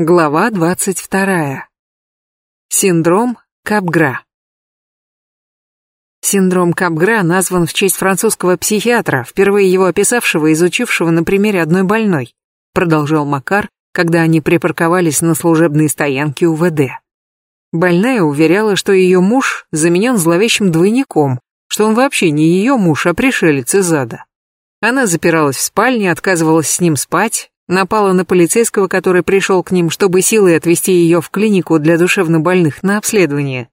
Глава 22. Синдром Капгра. Синдром Капгра назван в честь французского психиатра, впервые его описавшего и изучившего на примере одной больной, продолжал Макар, когда они припарковались на служебной стоянке УВД. Больная уверяла, что ее муж заменен зловещим двойником, что он вообще не ее муж, а пришелец из ада. Она запиралась в спальне, отказывалась с ним спать, напала на полицейского, который пришел к ним, чтобы силой отвезти ее в клинику для душевнобольных на обследование.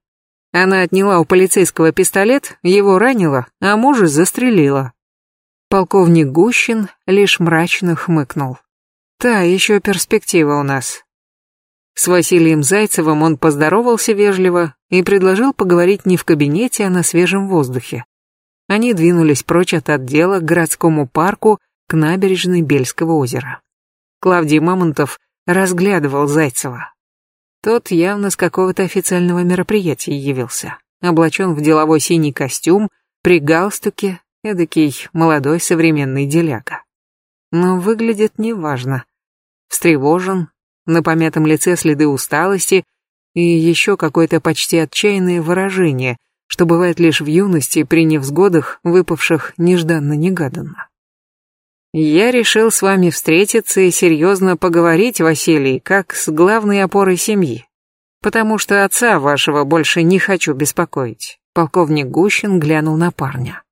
Она отняла у полицейского пистолет, его ранила, а мужа застрелила. Полковник Гущин лишь мрачно хмыкнул. Та еще перспектива у нас. С Василием Зайцевым он поздоровался вежливо и предложил поговорить не в кабинете, а на свежем воздухе. Они двинулись прочь от отдела к городскому парку к набережной Бельского озера. Клавдий Мамонтов разглядывал Зайцева. Тот явно с какого-то официального мероприятия явился. Облачен в деловой синий костюм, при галстуке, эдакий молодой современный деляга. Но выглядит неважно. Встревожен, на помятом лице следы усталости и еще какое-то почти отчаянное выражение, что бывает лишь в юности при невзгодах, выпавших нежданно-негаданно. Я решил с вами встретиться и серьезно поговорить, Василий, как с главной опорой семьи. Потому что отца вашего больше не хочу беспокоить. Полковник Гущин глянул на парня.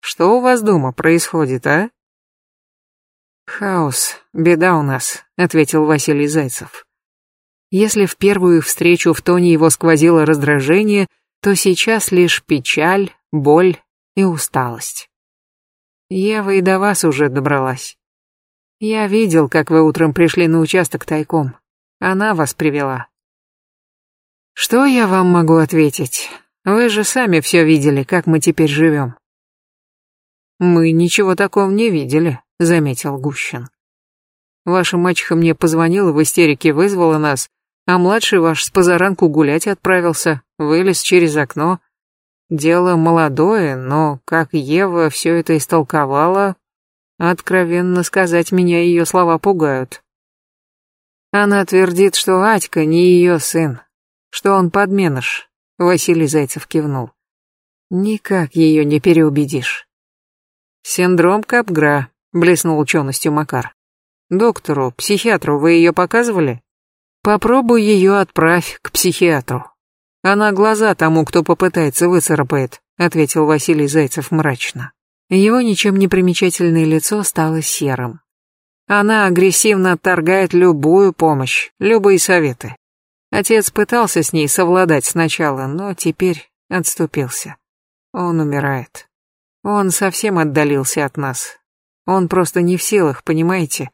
Что у вас дома происходит, а? Хаос, беда у нас, ответил Василий Зайцев. Если в первую встречу в тоне его сквозило раздражение, то сейчас лишь печаль, боль и усталость. Ева и до вас уже добралась. Я видел, как вы утром пришли на участок тайком. Она вас привела. Что я вам могу ответить? Вы же сами все видели, как мы теперь живем. Мы ничего такого не видели, заметил Гущин. Ваша мачеха мне позвонила в истерике, вызвала нас, а младший ваш с позаранку гулять отправился, вылез через окно, Дело молодое, но как Ева все это истолковала, откровенно сказать, меня ее слова пугают. Она твердит, что Атька не ее сын, что он подменыш. Василий Зайцев кивнул. Никак ее не переубедишь. Синдром Капгра, блеснул ученостью Макар. Доктору, психиатру вы ее показывали? Попробуй ее отправь к психиатру. Она глаза тому, кто попытается, выцарапает, ответил Василий Зайцев мрачно. Его ничем не примечательное лицо стало серым. Она агрессивно отторгает любую помощь, любые советы. Отец пытался с ней совладать сначала, но теперь отступился. Он умирает. Он совсем отдалился от нас. Он просто не в силах, понимаете?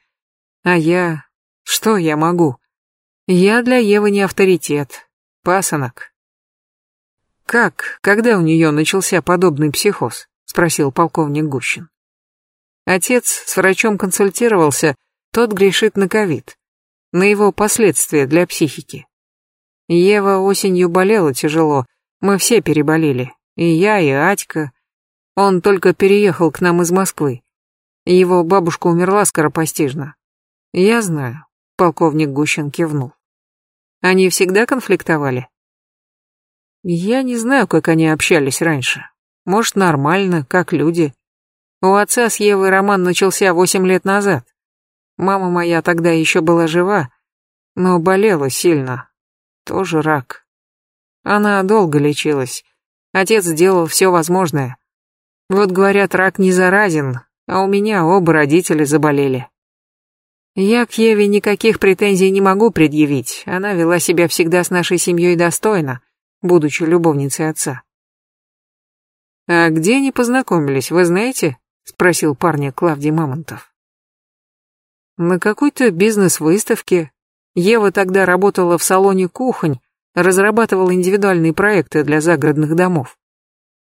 А я... Что я могу? Я для Евы не авторитет. Пасынок. «Как, когда у нее начался подобный психоз?» — спросил полковник Гущин. Отец с врачом консультировался, тот грешит на ковид, на его последствия для психики. Ева осенью болела тяжело, мы все переболели, и я, и Атька. Он только переехал к нам из Москвы. Его бабушка умерла скоропостижно. Я знаю, полковник Гущин кивнул. Они всегда конфликтовали? Я не знаю, как они общались раньше. Может, нормально, как люди. У отца с Евой роман начался восемь лет назад. Мама моя тогда еще была жива, но болела сильно. Тоже рак. Она долго лечилась. Отец сделал все возможное. Вот говорят, рак не заразен, а у меня оба родители заболели. Я к Еве никаких претензий не могу предъявить. Она вела себя всегда с нашей семьей достойно будучи любовницей отца. «А где они познакомились, вы знаете?» — спросил парня Клавдий Мамонтов. «На какой-то бизнес-выставке. Ева тогда работала в салоне кухонь, разрабатывала индивидуальные проекты для загородных домов.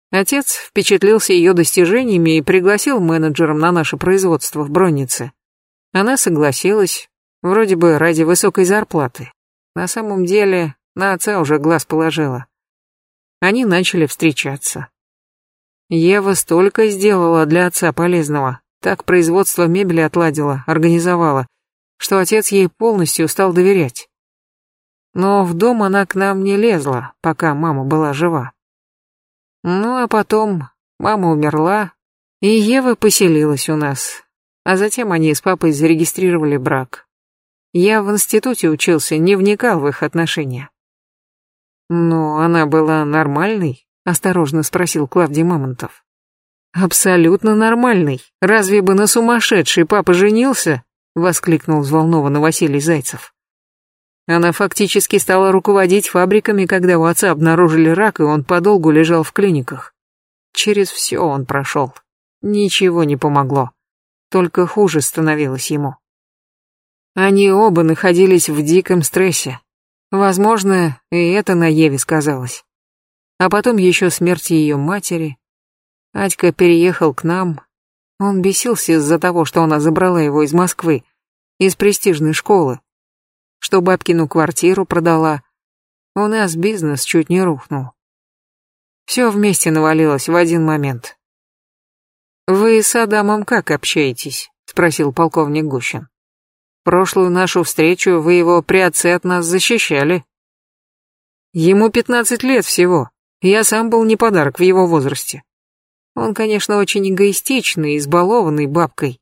Отец впечатлился ее достижениями и пригласил менеджером на наше производство в Броннице. Она согласилась, вроде бы ради высокой зарплаты. На самом деле на отца уже глаз положила. Они начали встречаться. Ева столько сделала для отца полезного. Так производство мебели отладила, организовала. что отец ей полностью стал доверять. Но в дом она к нам не лезла, пока мама была жива. Ну а потом мама умерла, и Ева поселилась у нас. А затем они с папой зарегистрировали брак. Я в институте учился, не вникал в их отношения. «Но она была нормальной?» — осторожно спросил Клавдий Мамонтов. «Абсолютно нормальный. Разве бы на сумасшедший папа женился?» — воскликнул взволнованно Василий Зайцев. Она фактически стала руководить фабриками, когда у отца обнаружили рак, и он подолгу лежал в клиниках. Через все он прошел. Ничего не помогло. Только хуже становилось ему. Они оба находились в диком стрессе. Возможно, и это на Еве сказалось. А потом еще смерть ее матери. Атька переехал к нам. Он бесился из-за того, что она забрала его из Москвы, из престижной школы, что бабкину квартиру продала. У нас бизнес чуть не рухнул. Все вместе навалилось в один момент. «Вы с Адамом как общаетесь?» — спросил полковник Гущин. «Прошлую нашу встречу вы его при отце от нас защищали». «Ему пятнадцать лет всего. Я сам был не подарок в его возрасте. Он, конечно, очень эгоистичный, избалованный бабкой.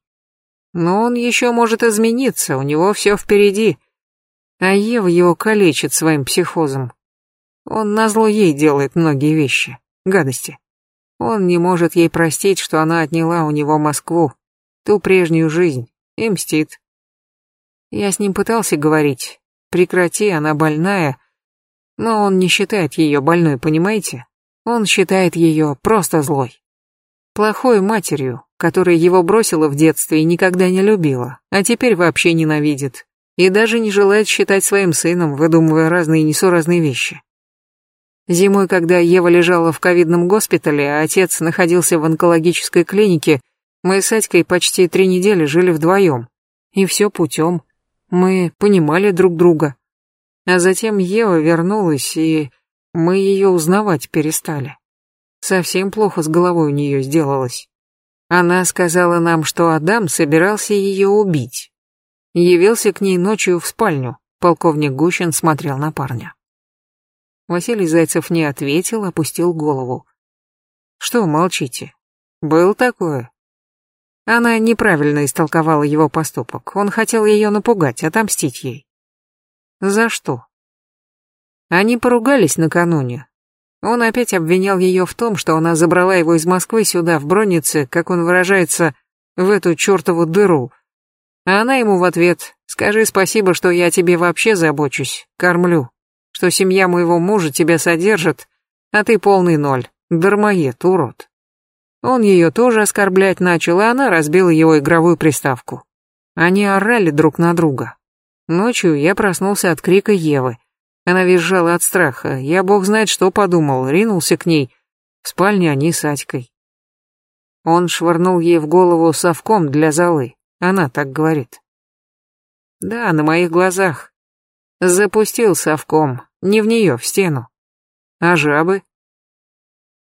Но он еще может измениться, у него все впереди. А Ева его калечит своим психозом. Он назло ей делает многие вещи, гадости. Он не может ей простить, что она отняла у него Москву, ту прежнюю жизнь, и мстит. Я с ним пытался говорить, прекрати, она больная, но он не считает ее больной, понимаете? Он считает ее просто злой. Плохой матерью, которая его бросила в детстве и никогда не любила, а теперь вообще ненавидит и даже не желает считать своим сыном, выдумывая разные несуразные вещи. Зимой, когда Ева лежала в ковидном госпитале, а отец находился в онкологической клинике, мы с Атькой почти три недели жили вдвоем. И все путем. Мы понимали друг друга. А затем Ева вернулась, и мы ее узнавать перестали. Совсем плохо с головой у нее сделалось. Она сказала нам, что Адам собирался ее убить. Явился к ней ночью в спальню. Полковник Гущин смотрел на парня. Василий Зайцев не ответил, опустил голову. Что молчите? Был такое? Она неправильно истолковала его поступок. Он хотел ее напугать, отомстить ей. За что? Они поругались накануне. Он опять обвинял ее в том, что она забрала его из Москвы сюда, в Броннице, как он выражается, в эту чертову дыру — а она ему в ответ, скажи спасибо, что я тебе вообще забочусь, кормлю, что семья моего мужа тебя содержит, а ты полный ноль, дармоед, урод. Он ее тоже оскорблять начал, и она разбила его игровую приставку. Они орали друг на друга. Ночью я проснулся от крика Евы. Она визжала от страха. Я бог знает что подумал, ринулся к ней. В спальне они с Атькой. Он швырнул ей в голову совком для золы. Она так говорит. Да, на моих глазах. Запустил совком, не в нее, в стену. А жабы?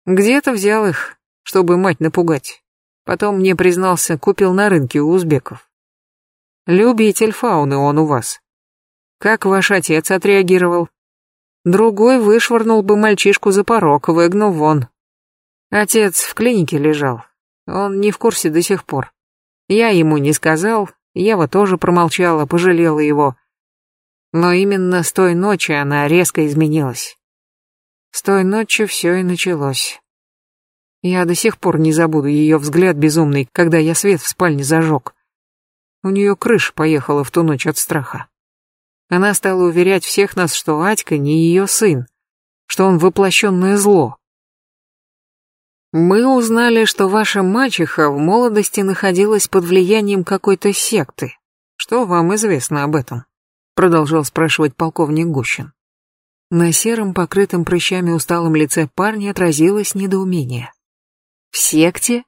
Где-то взял их, чтобы мать напугать. Потом мне признался, купил на рынке у узбеков. Любитель фауны он у вас. Как ваш отец отреагировал? Другой вышвырнул бы мальчишку за порог, выгнал вон. Отец в клинике лежал. Он не в курсе до сих пор. Я ему не сказал, Ева тоже промолчала, пожалела его. Но именно с той ночи она резко изменилась. С той ночи все и началось. Я до сих пор не забуду ее взгляд безумный, когда я свет в спальне зажег. У нее крыша поехала в ту ночь от страха. Она стала уверять всех нас, что Атька не ее сын, что он воплощенное зло, мы узнали, что ваша мачеха в молодости находилась под влиянием какой-то секты. Что вам известно об этом? Продолжал спрашивать полковник Гущин. На сером, покрытом прыщами усталом лице парня отразилось недоумение. В секте?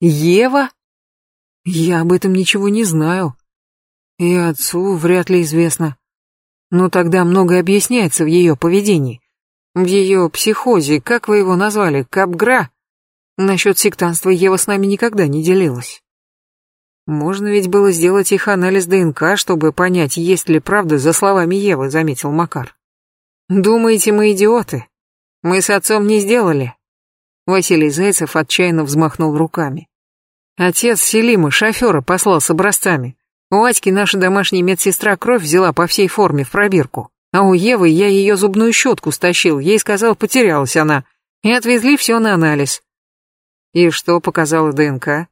Ева? Я об этом ничего не знаю. И отцу вряд ли известно. Но тогда многое объясняется в ее поведении. В ее психозе, как вы его назвали, капгра? Насчет сектанства Ева с нами никогда не делилась. Можно ведь было сделать их анализ ДНК, чтобы понять, есть ли правда за словами Евы, заметил Макар. Думаете, мы идиоты? Мы с отцом не сделали. Василий Зайцев отчаянно взмахнул руками. Отец Селима, шофера, послал с образцами. У Атьки наша домашняя медсестра кровь взяла по всей форме в пробирку. А у Евы я ее зубную щетку стащил, ей сказал, потерялась она. И отвезли все на анализ. И что показало ДНК?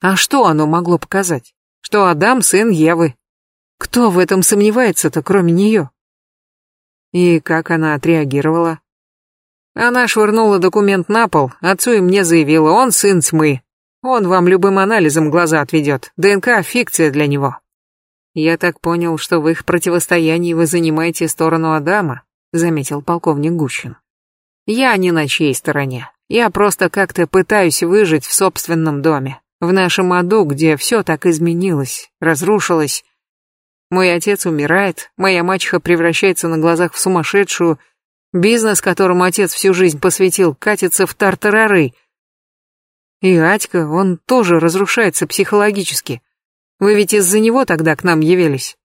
А что оно могло показать? Что Адам сын Евы. Кто в этом сомневается-то, кроме нее? И как она отреагировала? Она швырнула документ на пол, отцу и мне заявила, он сын тьмы. Он вам любым анализом глаза отведет, ДНК — фикция для него. Я так понял, что в их противостоянии вы занимаете сторону Адама, заметил полковник Гущин. Я не на чьей стороне. Я просто как-то пытаюсь выжить в собственном доме. В нашем аду, где все так изменилось, разрушилось. Мой отец умирает, моя мачеха превращается на глазах в сумасшедшую, бизнес, которому отец всю жизнь посвятил, катится в тартарары. И Атька, он тоже разрушается психологически. Вы ведь из-за него тогда к нам явились.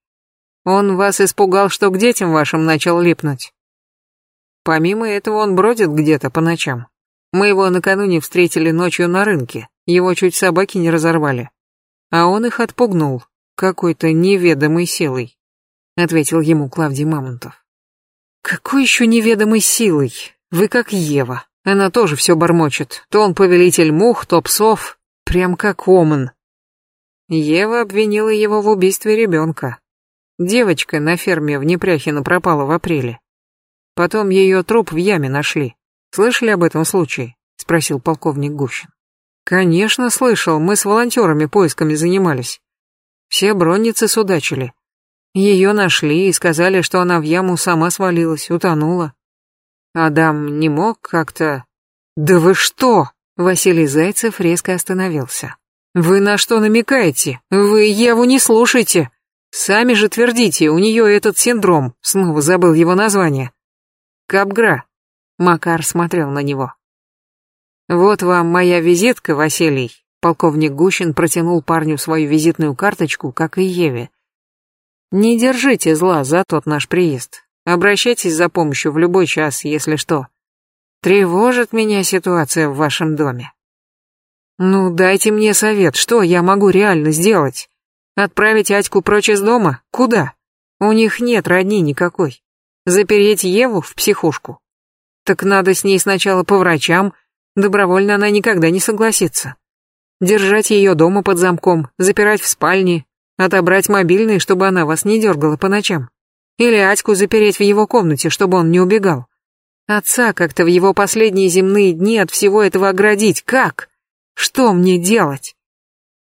Он вас испугал, что к детям вашим начал липнуть. Помимо этого он бродит где-то по ночам. Мы его накануне встретили ночью на рынке. Его чуть собаки не разорвали. А он их отпугнул какой-то неведомой силой, ответил ему Клавдий Мамонтов. Какой еще неведомой силой? Вы как Ева. Она тоже все бормочет. То он повелитель мух, то псов. Прям как Оман. Ева обвинила его в убийстве ребенка. Девочка на ферме в Непряхино пропала в апреле. Потом ее труп в яме нашли. Слышали об этом случае? Спросил полковник Гущин. Конечно, слышал, мы с волонтерами поисками занимались. Все бронницы судачили. Ее нашли и сказали, что она в яму сама свалилась, утонула. Адам не мог как-то... Да вы что? Василий Зайцев резко остановился. Вы на что намекаете? Вы Еву не слушайте. Сами же твердите, у нее этот синдром. Снова забыл его название. Капгра. Макар смотрел на него. «Вот вам моя визитка, Василий». Полковник Гущин протянул парню свою визитную карточку, как и Еве. «Не держите зла за тот наш приезд. Обращайтесь за помощью в любой час, если что. Тревожит меня ситуация в вашем доме. Ну, дайте мне совет, что я могу реально сделать? Отправить Атьку прочь из дома? Куда? У них нет родни никакой. Запереть Еву в психушку? Так надо с ней сначала по врачам, Добровольно она никогда не согласится. Держать ее дома под замком, запирать в спальне, отобрать мобильный, чтобы она вас не дергала по ночам. Или Атьку запереть в его комнате, чтобы он не убегал. Отца как-то в его последние земные дни от всего этого оградить. Как? Что мне делать?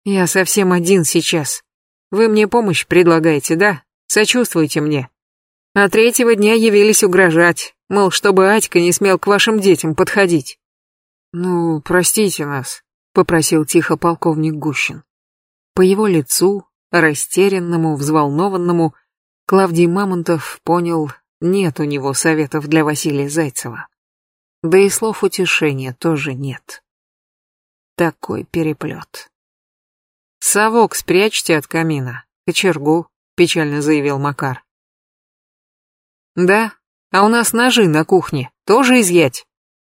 Я совсем один сейчас. Вы мне помощь предлагаете, да? Сочувствуйте мне. А третьего дня явились угрожать, мол, чтобы Атька не смел к вашим детям подходить. «Ну, простите нас», — попросил тихо полковник Гущин. По его лицу, растерянному, взволнованному, Клавдий Мамонтов понял, нет у него советов для Василия Зайцева. Да и слов утешения тоже нет. Такой переплет. «Совок спрячьте от камина, кочергу», — печально заявил Макар. «Да, а у нас ножи на кухне, тоже изъять?»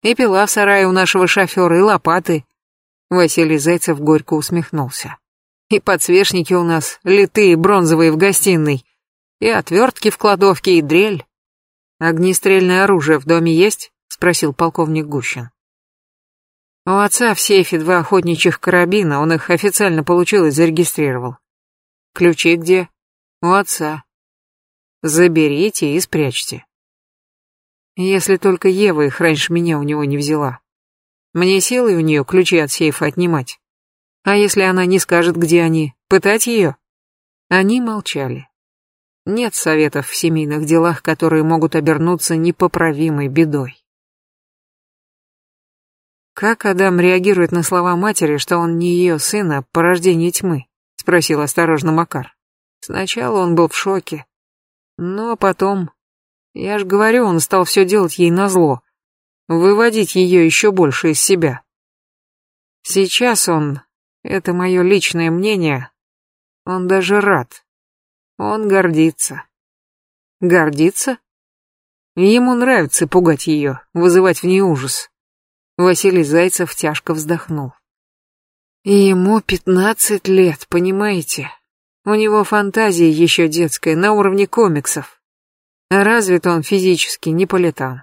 И пила в сарае у нашего шофера, и лопаты. Василий Зайцев горько усмехнулся. И подсвечники у нас литые, бронзовые в гостиной. И отвертки в кладовке, и дрель. Огнестрельное оружие в доме есть? Спросил полковник Гущин. У отца в сейфе два охотничьих карабина, он их официально получил и зарегистрировал. Ключи где? У отца. Заберите и спрячьте. Если только Ева их раньше меня у него не взяла. Мне силой у нее ключи от сейфа отнимать. А если она не скажет, где они, пытать ее? Они молчали. Нет советов в семейных делах, которые могут обернуться непоправимой бедой. Как Адам реагирует на слова матери, что он не ее сын, а порождение тьмы? Спросил осторожно Макар. Сначала он был в шоке, но потом я ж говорю, он стал все делать ей назло, выводить ее еще больше из себя. Сейчас он... Это мое личное мнение. Он даже рад. Он гордится. Гордится? Ему нравится пугать ее, вызывать в ней ужас. Василий Зайцев тяжко вздохнул. ему пятнадцать лет, понимаете? У него фантазия еще детская, на уровне комиксов. А развит он физически не по летам.